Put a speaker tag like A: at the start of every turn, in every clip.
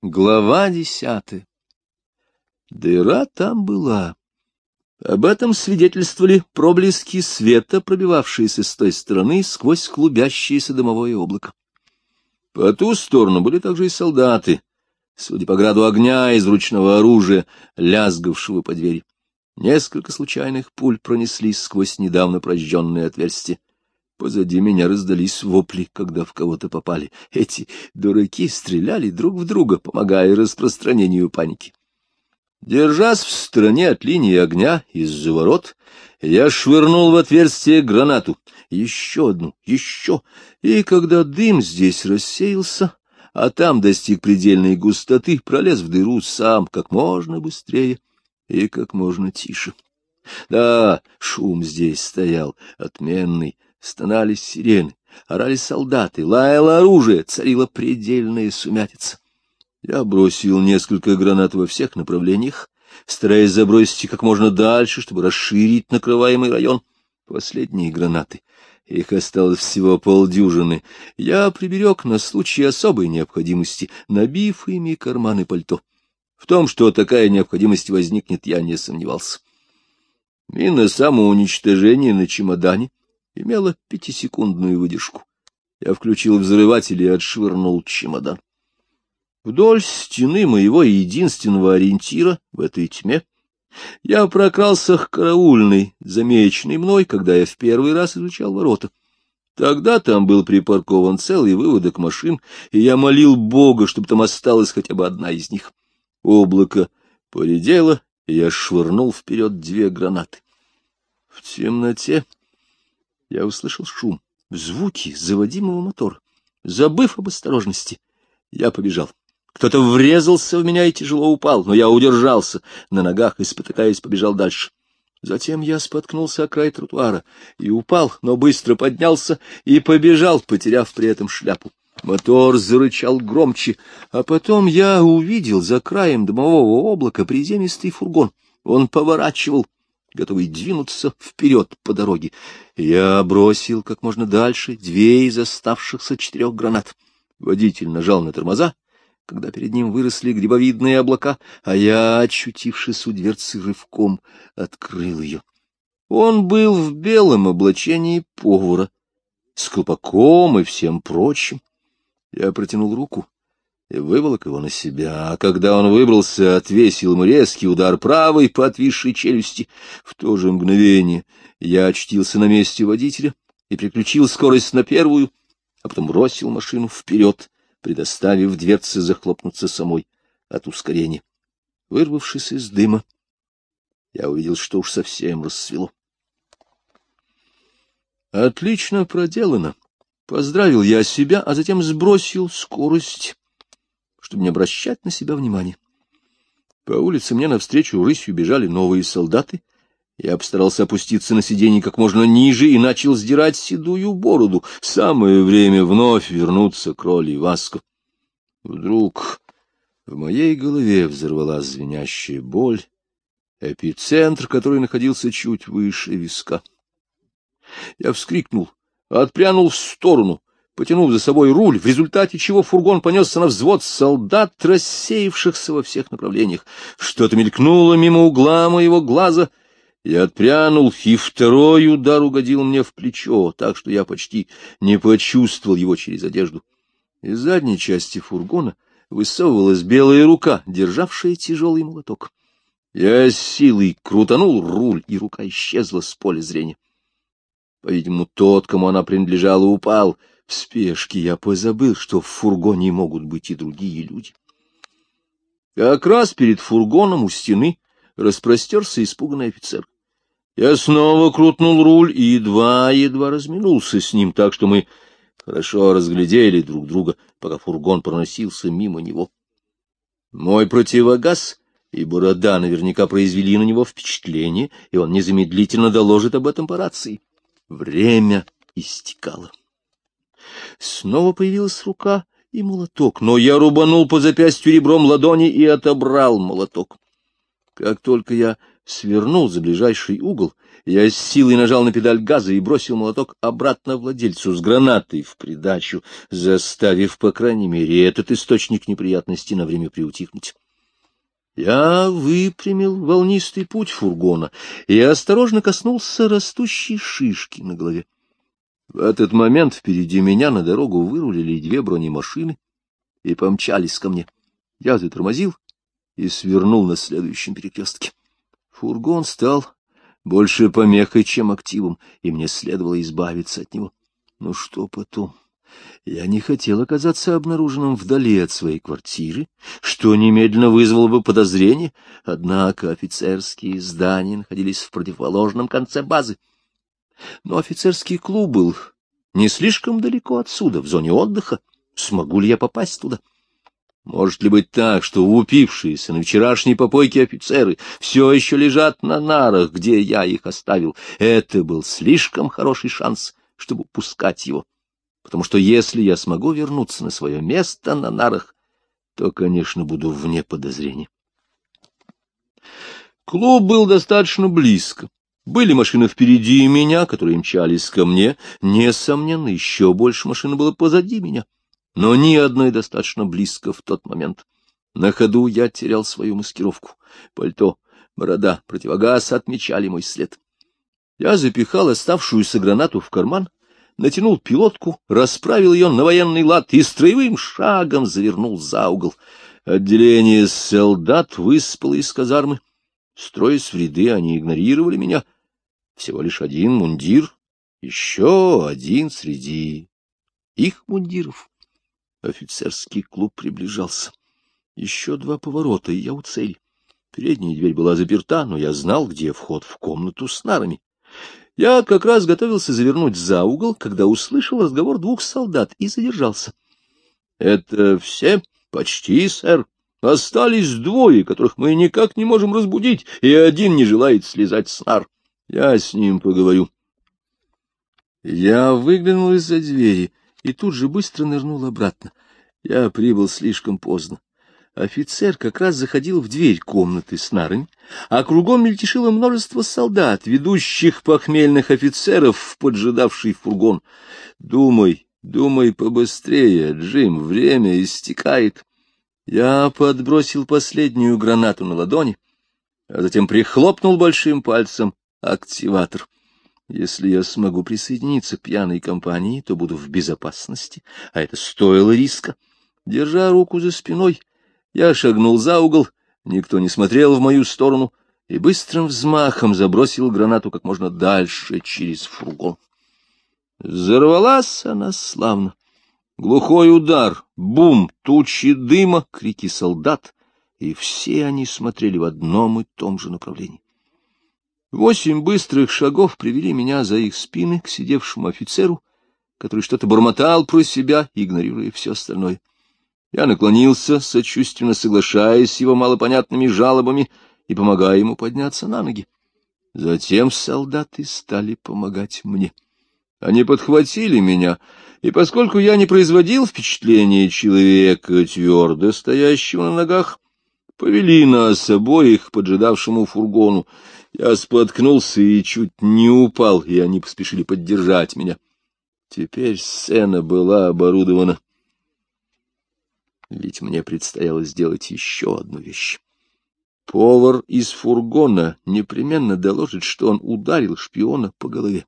A: Глава десятая. Дыра там была. Об этом свидетельствовали проблески света, пробивавшиеся с той стороны сквозь клубящееся дымовое облако. По ту сторону были также и солдаты, судя по граду огня из ручного оружия, лязгавшего по двери. Несколько случайных пуль пронеслись сквозь недавно прожженные отверстия. Позади меня раздались вопли, когда в кого-то попали. Эти дураки стреляли друг в друга, помогая распространению паники. Держась в стороне от линии огня из-за ворот, я швырнул в отверстие гранату, еще одну, еще, и когда дым здесь рассеялся, а там достиг предельной густоты, пролез в дыру сам как можно быстрее и как можно тише. Да, шум здесь стоял отменный, стонали сирены, орали солдаты, лаяло оружие, царила предельная сумятица. Я бросил несколько гранат во всех направлениях, стараясь забросить их как можно дальше, чтобы расширить накрываемый район. Последние гранаты, их осталось всего полдюжины, я приберег на случай особой необходимости, набив ими карманы пальто. В том, что такая необходимость возникнет, я не сомневался. Мина самоуничтожения на чемодане имела пятисекундную выдержку. Я включил взрыватель и отшвырнул чемодан. Вдоль стены моего единственного ориентира в этой тьме я прокрался к караульной, замеченной мной, когда я в первый раз изучал ворота. Тогда там был припаркован целый выводок машин, и я молил Бога, чтобы там осталась хотя бы одна из них. Облако поредело, и я швырнул вперед две гранаты. В темноте я услышал шум, звуки заводимого мотора. Забыв об осторожности, я побежал. Кто-то врезался в меня и тяжело упал, но я удержался на ногах и, спотыкаясь, побежал дальше. Затем я споткнулся о край тротуара и упал, но быстро поднялся и побежал, потеряв при этом шляпу. Мотор зарычал громче, а потом я увидел за краем дымового облака приземистый фургон. Он поворачивал готовый двинуться вперед по дороге. Я бросил как можно дальше две из оставшихся четырех гранат. Водитель нажал на тормоза, когда перед ним выросли грибовидные облака, а я, очутившись у дверцы рывком, открыл ее. Он был в белом облачении повара, с колпаком и всем прочим. Я протянул руку и выволок его на себя, а когда он выбрался, отвесил ему резкий удар правой по отвисшей челюсти. В то же мгновение я очтился на месте водителя и приключил скорость на первую, а потом бросил машину вперед, предоставив дверце захлопнуться самой от ускорения. Вырвавшись из дыма, я увидел, что уж совсем рассвело. Отлично проделано. Поздравил я себя, а затем сбросил скорость чтобы не обращать на себя внимания. По улице мне навстречу рысью бежали новые солдаты. Я постарался опуститься на сиденье как можно ниже и начал сдирать седую бороду. Самое время вновь вернуться к роли Васко. Вдруг в моей голове взорвалась звенящая боль, эпицентр, который находился чуть выше виска. Я вскрикнул, отпрянул в сторону, потянув за собой руль, в результате чего фургон понесся на взвод солдат, рассеявшихся во всех направлениях. Что-то мелькнуло мимо угла моего глаза. Я отпрянул, и второй удар угодил мне в плечо, так что я почти не почувствовал его через одежду. Из задней части фургона высовывалась белая рука, державшая тяжелый молоток. Я силой крутанул руль, и рука исчезла с поля зрения. По-видимому, тот, кому она принадлежала, упал — в спешке я позабыл, что в фургоне могут быть и другие люди. Как раз перед фургоном у стены распростерся испуганный офицер. Я снова крутнул руль и едва-едва разминулся с ним, так что мы хорошо разглядели друг друга, пока фургон проносился мимо него. Мой противогаз и борода наверняка произвели на него впечатление, и он незамедлительно доложит об этом по рации. Время истекало. Снова появилась рука и молоток, но я рубанул по запястью ребром ладони и отобрал молоток. Как только я свернул за ближайший угол Я с силой нажал на педаль газа и бросил молоток обратно владельцу с гранатой в придачу, заставив, по крайней мере, этот источник неприятностей на время приутихнуть. Я выпрямил волнистый путь фургона и осторожно коснулся растущей шишки на голове. В этот момент впереди меня на дорогу вырулили две бронемашины и помчались ко мне. Я затормозил и свернул на следующем перекрестке. Фургон стал больше помехой, чем активом, и мне следовало избавиться от него. Ну что потом? Я не хотел оказаться обнаруженным вдали от своей квартиры, что немедленно вызвало бы подозрение, однако офицерские здания находились в противоположном конце базы. Но офицерский клуб был не слишком далеко отсюда, в зоне отдыха. Смогу ли я попасть туда? Может ли быть так, что упившиеся на вчерашней попойке офицеры все еще лежат на нарах, где я их оставил? Это был слишком хороший шанс, чтобы пускать его потому что если я смогу вернуться на свое место на нарах, то, конечно, буду вне подозрений. Клуб был достаточно близко. Были машины впереди меня, которые мчались ко мне. Несомненно, еще больше машин было позади меня. Но ни одной достаточно близко в тот момент. На ходу я терял свою маскировку. Пальто, борода, противогаз отмечали мой след. Я запихал оставшуюся гранату в карман натянул пилотку, расправил ее на военный лад и строевым шагом завернул за угол. Отделение солдат выспало из казармы. Строясь в ряды, они игнорировали меня. Всего лишь один мундир, еще один среди их мундиров. Офицерский клуб приближался. Еще два поворота, и я у цели. Передняя дверь была заперта, но я знал, где вход в комнату с нарами. Я как раз готовился завернуть за угол, когда услышал разговор двух солдат и задержался. — Это все? — Почти, сэр. Остались двое, которых мы никак не можем разбудить, и один не желает слезать с нар. Я с ним поговорю. Я выглянул из-за двери и тут же быстро нырнул обратно. Я прибыл слишком поздно. Офицер как раз заходил в дверь комнаты с нарами, а кругом мельтешило множество солдат, ведущих похмельных офицеров поджидавший фургон. Думай, думай побыстрее, Джим, время истекает. Я подбросил последнюю гранату на ладони, а затем прихлопнул большим пальцем активатор. Если я смогу присоединиться к пьяной компании, то буду в безопасности, а это стоило риска. Держа руку за спиной, я шагнул за угол, никто не смотрел в мою сторону, и быстрым взмахом забросил гранату как можно дальше через фургон. Взорвалась она славно. Глухой удар, бум, тучи дыма, крики солдат, и все они смотрели в одном и том же направлении. Восемь быстрых шагов привели меня за их спины к сидевшему офицеру, который что-то бормотал про себя, игнорируя все остальное. Я наклонился, сочувственно соглашаясь с его малопонятными жалобами и помогая ему подняться на ноги. Затем солдаты стали помогать мне. Они подхватили меня, и поскольку я не производил впечатления человека, твердо стоящего на ногах, повели нас обоих к поджидавшему фургону. Я споткнулся и чуть не упал, и они поспешили поддержать меня. Теперь сцена была оборудована ведь мне предстояло сделать еще одну вещь. Повар из фургона непременно доложит, что он ударил шпиона по голове.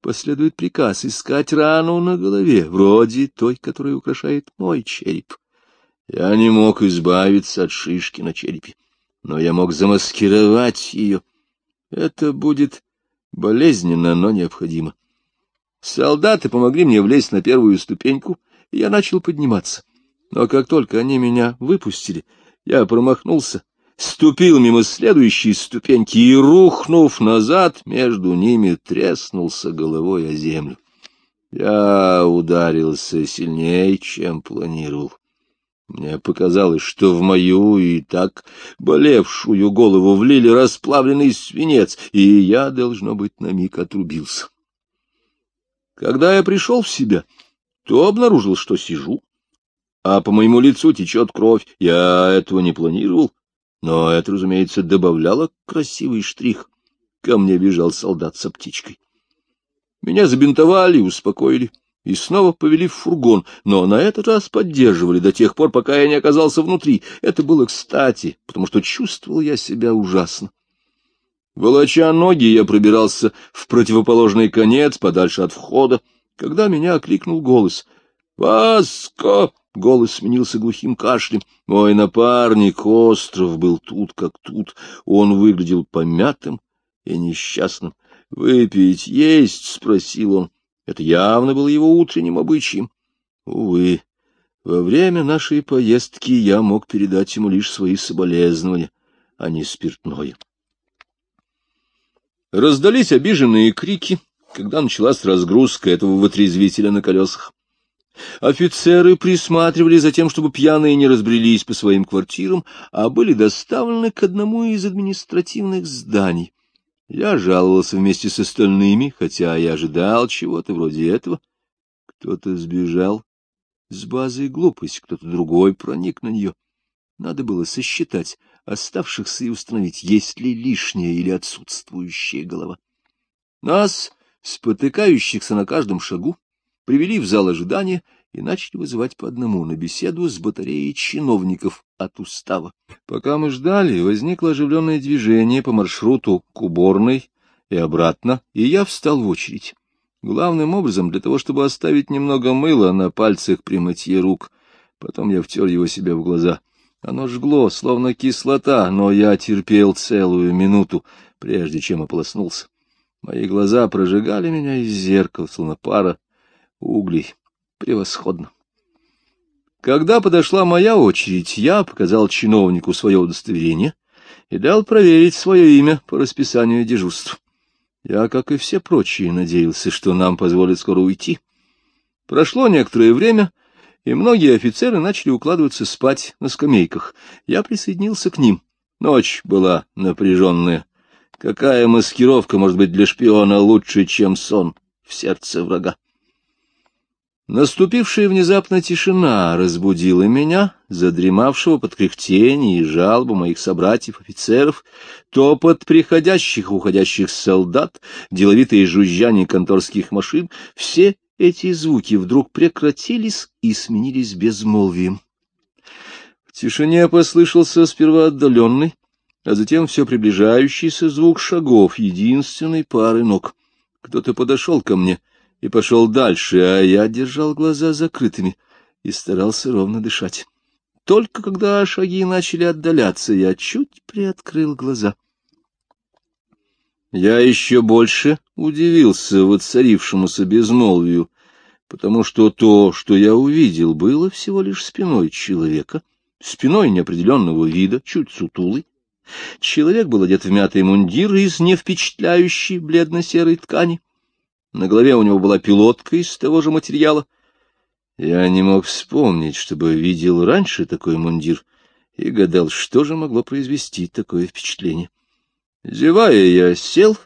A: Последует приказ искать рану на голове, вроде той, которая украшает мой череп. Я не мог избавиться от шишки на черепе, но я мог замаскировать ее. Это будет болезненно, но необходимо. Солдаты помогли мне влезть на первую ступеньку, и я начал подниматься. Но как только они меня выпустили, я промахнулся, ступил мимо следующей ступеньки и, рухнув назад, между ними треснулся головой о землю. Я ударился сильнее, чем планировал. Мне показалось, что в мою и так болевшую голову влили расплавленный свинец, и я, должно быть, на миг отрубился. Когда я пришел в себя, то обнаружил, что сижу а по моему лицу течет кровь. Я этого не планировал, но это, разумеется, добавляло красивый штрих. ко мне бежал солдат с аптечкой. Меня забинтовали, успокоили и снова повели в фургон, но на этот раз поддерживали до тех пор, пока я не оказался внутри. Это было кстати, потому что чувствовал я себя ужасно. Волоча ноги, я пробирался в противоположный конец, подальше от входа, когда меня окликнул голос. «Васко!» — голос сменился глухим кашлем. Мой напарник, остров, был тут как тут. Он выглядел помятым и несчастным. «Выпить есть?» — спросил он. Это явно было его утренним обычаем. Увы, во время нашей поездки я мог передать ему лишь свои соболезнования, а не спиртное. Раздались обиженные крики, когда началась разгрузка этого вытрезвителя на колесах. Офицеры присматривали за тем, чтобы пьяные не разбрелись по своим квартирам, а были доставлены к одному из административных зданий. Я жаловался вместе с остальными, хотя и ожидал чего-то вроде этого. Кто-то сбежал с базы глупость, кто-то другой проник на нее. Надо было сосчитать оставшихся и установить, есть ли лишняя или отсутствующая голова. Нас, спотыкающихся на каждом шагу, привели в зал ожидания и начали вызывать по одному на беседу с батареей чиновников от устава. Пока мы ждали, возникло оживленное движение по маршруту к уборной и обратно, и я встал в очередь. Главным образом для того, чтобы оставить немного мыла на пальцах при мытье рук. Потом я втер его себе в глаза. Оно жгло, словно кислота, но я терпел целую минуту, прежде чем ополоснулся. Мои глаза прожигали меня из зеркала, словно пара углей. Превосходно. Когда подошла моя очередь, я показал чиновнику свое удостоверение и дал проверить свое имя по расписанию дежурств. Я, как и все прочие, надеялся, что нам позволят скоро уйти. Прошло некоторое время, и многие офицеры начали укладываться спать на скамейках. Я присоединился к ним. Ночь была напряженная. Какая маскировка может быть для шпиона лучше, чем сон в сердце врага? Наступившая внезапно тишина разбудила меня, задремавшего под кряхтение и жалобу моих собратьев-офицеров, топот приходящих и уходящих солдат, деловитые жужжание конторских машин — все эти звуки вдруг прекратились и сменились безмолвием. В тишине послышался сперва отдаленный, а затем все приближающийся звук шагов единственной пары ног. Кто-то подошел ко мне — и пошел дальше, а я держал глаза закрытыми и старался ровно дышать. Только когда шаги начали отдаляться, я чуть приоткрыл глаза. Я еще больше удивился воцарившемуся безмолвию, потому что то, что я увидел, было всего лишь спиной человека, спиной неопределенного вида, чуть сутулый. Человек был одет в мятый мундир из невпечатляющей бледно-серой ткани, на голове у него была пилотка из того же материала. Я не мог вспомнить, чтобы видел раньше такой мундир, и гадал, что же могло произвести такое впечатление. Зевая, я сел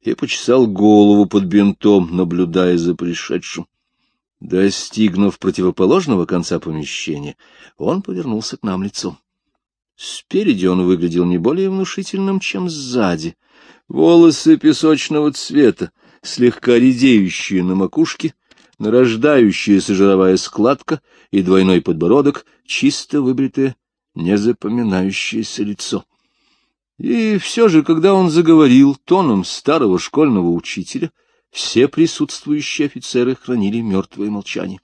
A: и почесал голову под бинтом, наблюдая за пришедшим. Достигнув противоположного конца помещения, он повернулся к нам лицом. Спереди он выглядел не более внушительным, чем сзади. Волосы песочного цвета, слегка редеющие на макушке, нарождающаяся жировая складка и двойной подбородок, чисто выбритое, незапоминающееся лицо. И все же, когда он заговорил тоном старого школьного учителя, все присутствующие офицеры хранили мертвое молчание.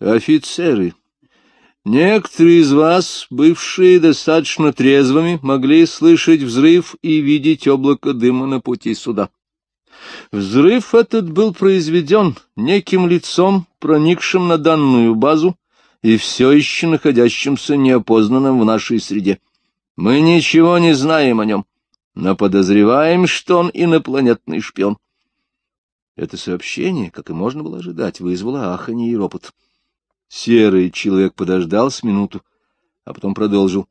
A: Офицеры! Некоторые из вас, бывшие достаточно трезвыми, могли слышать взрыв и видеть облако дыма на пути суда. Взрыв этот был произведен неким лицом, проникшим на данную базу и все еще находящимся неопознанным в нашей среде. Мы ничего не знаем о нем, но подозреваем, что он инопланетный шпион. Это сообщение, как и можно было ожидать, вызвало аханье и ропот. Серый человек подождал с минуту, а потом продолжил.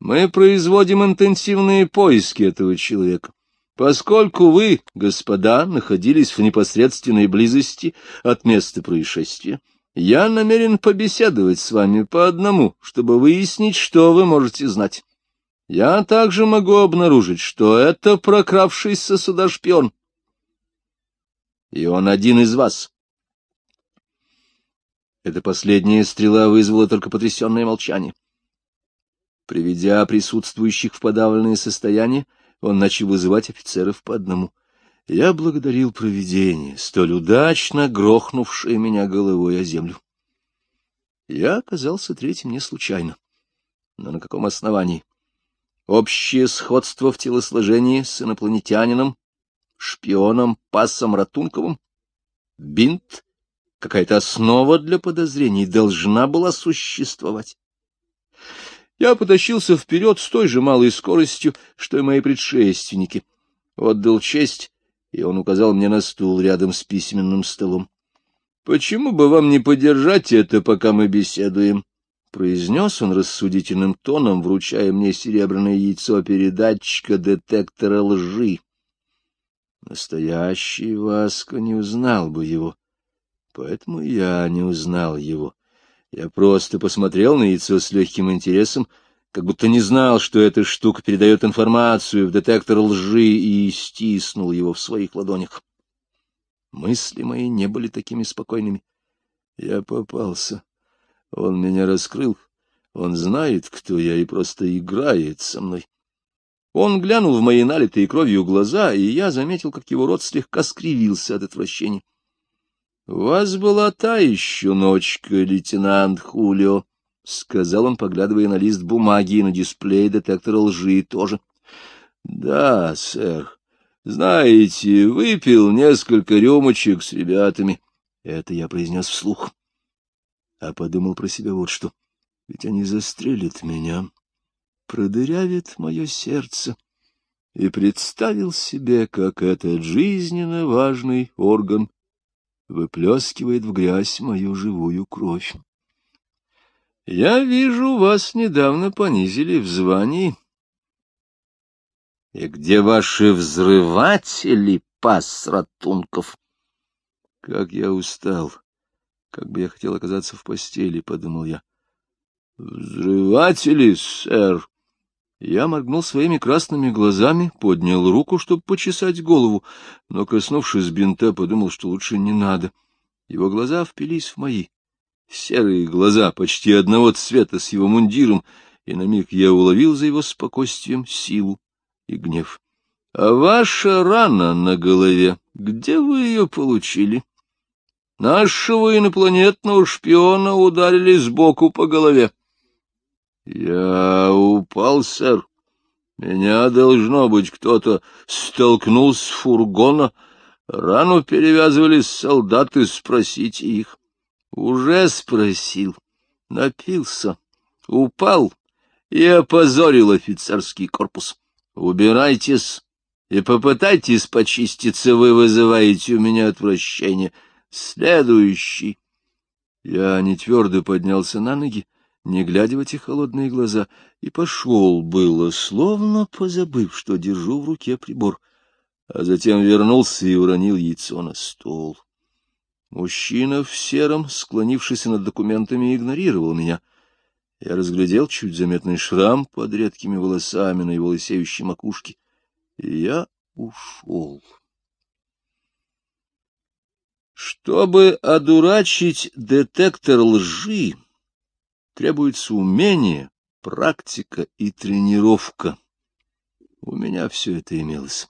A: Мы производим интенсивные поиски этого человека. Поскольку вы, господа, находились в непосредственной близости от места происшествия, я намерен побеседовать с вами по одному, чтобы выяснить, что вы можете знать. Я также могу обнаружить, что это прокравшийся сюда шпион. И он один из вас. Эта последняя стрела вызвала только потрясенное молчание. Приведя присутствующих в подавленное состояние, он начал вызывать офицеров по одному. Я благодарил провидение, столь удачно грохнувшее меня головой о землю. Я оказался третьим не случайно. Но на каком основании? Общее сходство в телосложении с инопланетянином, шпионом Пассом Ратунковым? Бинт? Какая-то основа для подозрений должна была существовать. Я потащился вперед с той же малой скоростью, что и мои предшественники. Отдал честь, и он указал мне на стул рядом с письменным столом. Почему бы вам не подержать это, пока мы беседуем? — произнес он рассудительным тоном, вручая мне серебряное яйцо передатчика детектора лжи. Настоящий Васко не узнал бы его, поэтому я не узнал его. Я просто посмотрел на яйцо с легким интересом, как будто не знал, что эта штука передает информацию в детектор лжи, и стиснул его в своих ладонях. Мысли мои не были такими спокойными. Я попался. Он меня раскрыл. Он знает, кто я, и просто играет со мной. Он глянул в мои налитые кровью глаза, и я заметил, как его рот слегка скривился от отвращения. — У вас была та еще ночка, лейтенант Хулио, — сказал он, поглядывая на лист бумаги и на дисплей детектора лжи тоже. — Да, сэр, знаете, выпил несколько рюмочек с ребятами. Это я произнес вслух. А подумал про себя вот что. Ведь они застрелят меня, продырявят мое сердце. И представил себе, как этот жизненно важный орган выплескивает в грязь мою живую кровь. Я вижу, вас недавно понизили в звании. И где ваши взрыватели, пас Ратунков? Как я устал! Как бы я хотел оказаться в постели, — подумал я. — Взрыватели, сэр! Я моргнул своими красными глазами, поднял руку, чтобы почесать голову, но, коснувшись бинта, подумал, что лучше не надо. Его глаза впились в мои. Серые глаза, почти одного цвета с его мундиром, и на миг я уловил за его спокойствием силу и гнев. — А ваша рана на голове, где вы ее получили? Нашего инопланетного шпиона ударили сбоку по голове. — Я упал, сэр. Меня, должно быть, кто-то столкнул с фургона. Рану перевязывали солдаты, спросите их. Уже спросил. Напился, упал и опозорил офицерский корпус. Убирайтесь и попытайтесь почиститься, вы вызываете у меня отвращение. Следующий. Я не твердо поднялся на ноги, не глядя в эти холодные глаза, и пошел было, словно позабыв, что держу в руке прибор, а затем вернулся и уронил яйцо на стол. Мужчина в сером, склонившийся над документами, игнорировал меня — я разглядел чуть заметный шрам под редкими волосами на его лысеющей макушке, и я ушел. Чтобы одурачить детектор лжи, требуется умение, практика и тренировка. У меня все это имелось.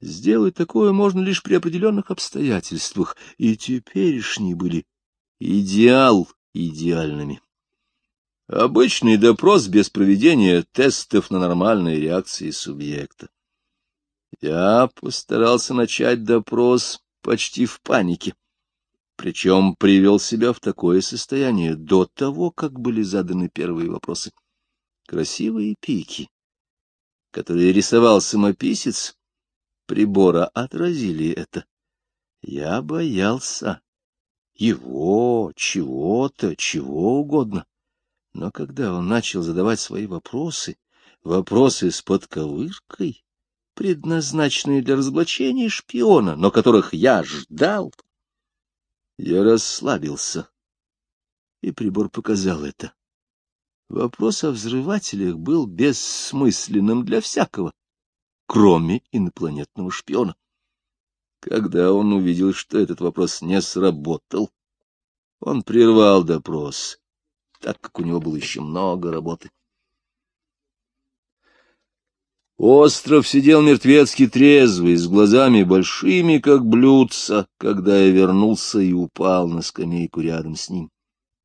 A: Сделать такое можно лишь при определенных обстоятельствах, и теперешние были идеал идеальными. Обычный допрос без проведения тестов на нормальные реакции субъекта. Я постарался начать допрос почти в панике, причем привел себя в такое состояние до того, как были заданы первые вопросы. Красивые пики, которые рисовал самописец прибора, отразили это. Я боялся его, чего-то, чего угодно. Но когда он начал задавать свои вопросы, вопросы с подковыркой, предназначенные для разоблачения шпиона, но которых я ждал, я расслабился, и прибор показал это. Вопрос о взрывателях был бессмысленным для всякого, кроме инопланетного шпиона. Когда он увидел, что этот вопрос не сработал, он прервал допрос, так как у него было еще много работы. Остров сидел мертвецки трезвый, с глазами большими, как блюдца, когда я вернулся и упал на скамейку рядом с ним.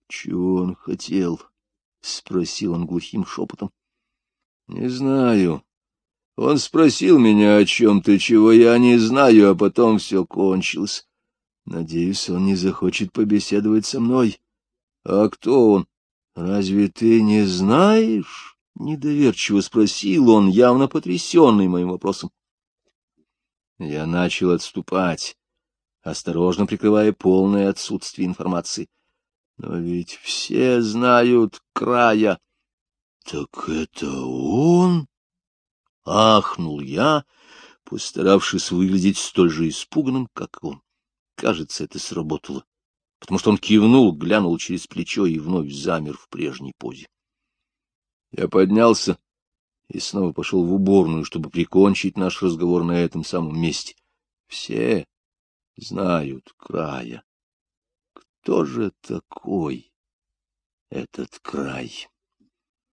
A: Чего он хотел? — спросил он глухим шепотом. — Не знаю. Он спросил меня о чем-то, чего я не знаю, а потом все кончилось. Надеюсь, он не захочет побеседовать со мной. А кто он? Разве ты не знаешь? — недоверчиво спросил он, явно потрясенный моим вопросом. Я начал отступать, осторожно прикрывая полное отсутствие информации. Но ведь все знают края. — Так это он? — ахнул я, постаравшись выглядеть столь же испуганным, как он. Кажется, это сработало, потому что он кивнул, глянул через плечо и вновь замер в прежней позе. Я поднялся и снова пошел в уборную, чтобы прикончить наш разговор на этом самом месте. Все знают края. Кто же такой этот край?